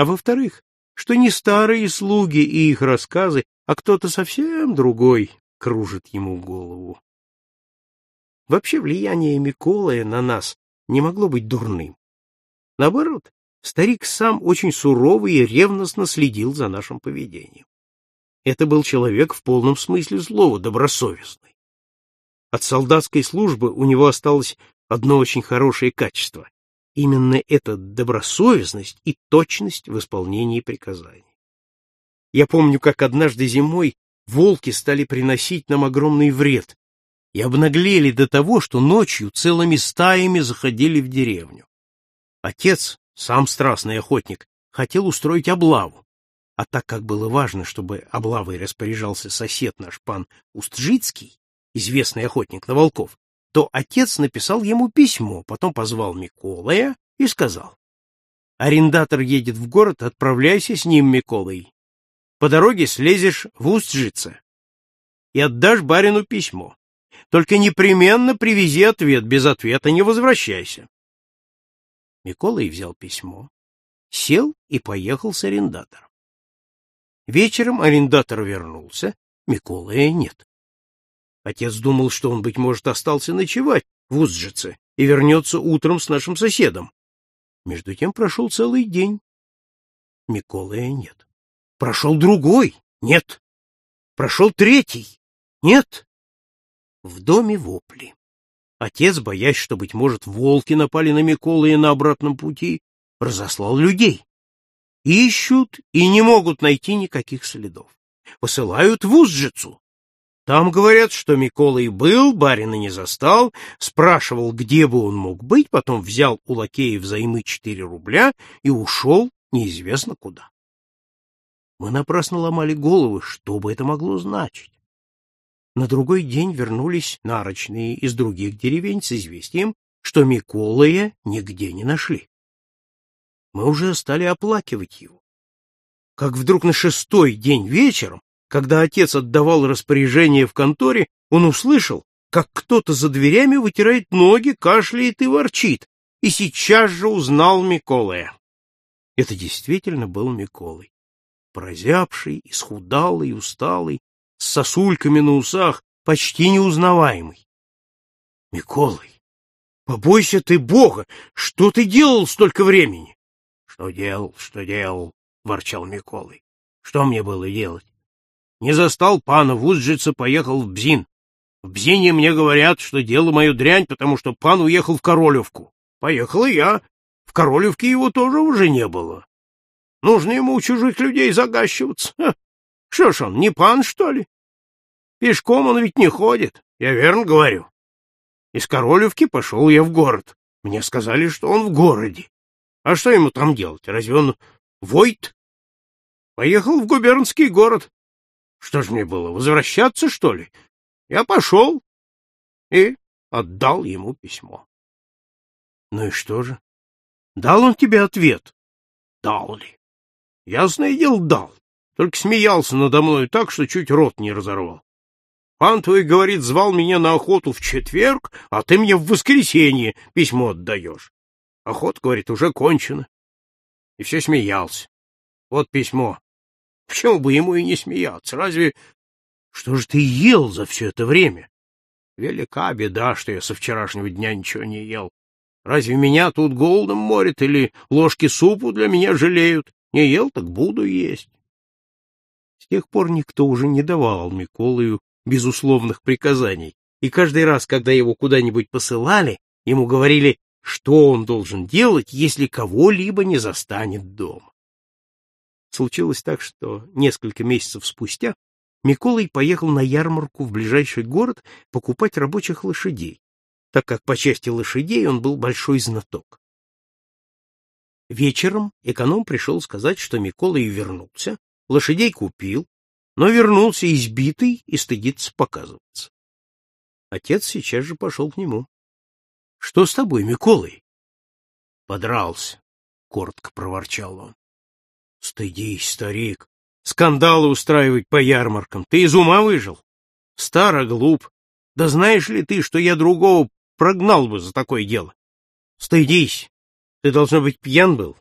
а во-вторых, что не старые слуги и их рассказы, а кто-то совсем другой кружит ему голову. Вообще влияние Миколая на нас не могло быть дурным. Наоборот, старик сам очень суровый и ревностно следил за нашим поведением. Это был человек в полном смысле слова, добросовестный. От солдатской службы у него осталось одно очень хорошее качество. Именно эта добросовестность и точность в исполнении приказаний. Я помню, как однажды зимой волки стали приносить нам огромный вред и обнаглели до того, что ночью целыми стаями заходили в деревню. Отец, сам страстный охотник, хотел устроить облаву, а так как было важно, чтобы облавой распоряжался сосед наш пан Устжицкий, известный охотник на волков, то отец написал ему письмо, потом позвал Миколая и сказал, «Арендатор едет в город, отправляйся с ним, Миколай. По дороге слезешь в Устжице и отдашь барину письмо. Только непременно привези ответ, без ответа не возвращайся». Миколай взял письмо, сел и поехал с арендатором. Вечером арендатор вернулся, Миколая нет. Отец думал, что он, быть может, остался ночевать в Узжице и вернется утром с нашим соседом. Между тем прошел целый день. Миколая нет. Прошел другой. Нет. Прошел третий. Нет. В доме вопли. Отец, боясь, что, быть может, волки напали на Миколая на обратном пути, разослал людей. Ищут и не могут найти никаких следов. Посылают в Узжицу. Там говорят, что Микола и был, барина не застал, спрашивал, где бы он мог быть, потом взял у лакея взаймы четыре рубля и ушел неизвестно куда. Мы напрасно ломали головы, что бы это могло значить. На другой день вернулись нарочные из других деревень с известием, что Миколая нигде не нашли. Мы уже стали оплакивать его. Как вдруг на шестой день вечером когда отец отдавал распоряжение в конторе, он услышал, как кто-то за дверями вытирает ноги, кашляет и ворчит, и сейчас же узнал Миколая. Это действительно был Миколай. Прозябший, исхудалый, усталый, с сосульками на усах, почти неузнаваемый. — Миколай, побойся ты Бога! Что ты делал столько времени? — Что делал, что делал, — ворчал Миколай. — Что мне было делать? Не застал пана в Узжице, поехал в Бзин. В Бзине мне говорят, что дело мое дрянь, потому что пан уехал в Королевку. Поехал и я. В Королевке его тоже уже не было. Нужно ему у чужих людей загащиваться. Ха. Что ж он, не пан, что ли? Пешком он ведь не ходит, я верно говорю. Из Королевки пошел я в город. Мне сказали, что он в городе. А что ему там делать? Разве он войт? Поехал в губернский город. Что ж мне было, возвращаться, что ли? Я пошел и отдал ему письмо. Ну и что же? Дал он тебе ответ? Дал ли? Ясное дело, дал. Только смеялся надо мной так, что чуть рот не разорвал. Пан твой, говорит, звал меня на охоту в четверг, а ты мне в воскресенье письмо отдаешь. Охота, говорит, уже кончена. И все смеялся. Вот письмо. Почему бы ему и не смеяться? Разве... Что же ты ел за все это время? Велика беда, что я со вчерашнего дня ничего не ел. Разве меня тут голодом морят или ложки супу для меня жалеют? Не ел, так буду есть. С тех пор никто уже не давал Миколаю безусловных приказаний, и каждый раз, когда его куда-нибудь посылали, ему говорили, что он должен делать, если кого-либо не застанет дома. Случилось так, что несколько месяцев спустя Миколай поехал на ярмарку в ближайший город покупать рабочих лошадей, так как по части лошадей он был большой знаток. Вечером эконом пришел сказать, что Миколай вернулся, лошадей купил, но вернулся избитый и стыдится показываться. Отец сейчас же пошел к нему. — Что с тобой, Миколай? — Подрался, — коротко проворчал он. Стыдись, старик. Скандалы устраивать по ярмаркам. Ты из ума выжил? Старо глуп. Да знаешь ли ты, что я другого прогнал бы за такое дело? Стыдись. Ты, должно быть, пьян был.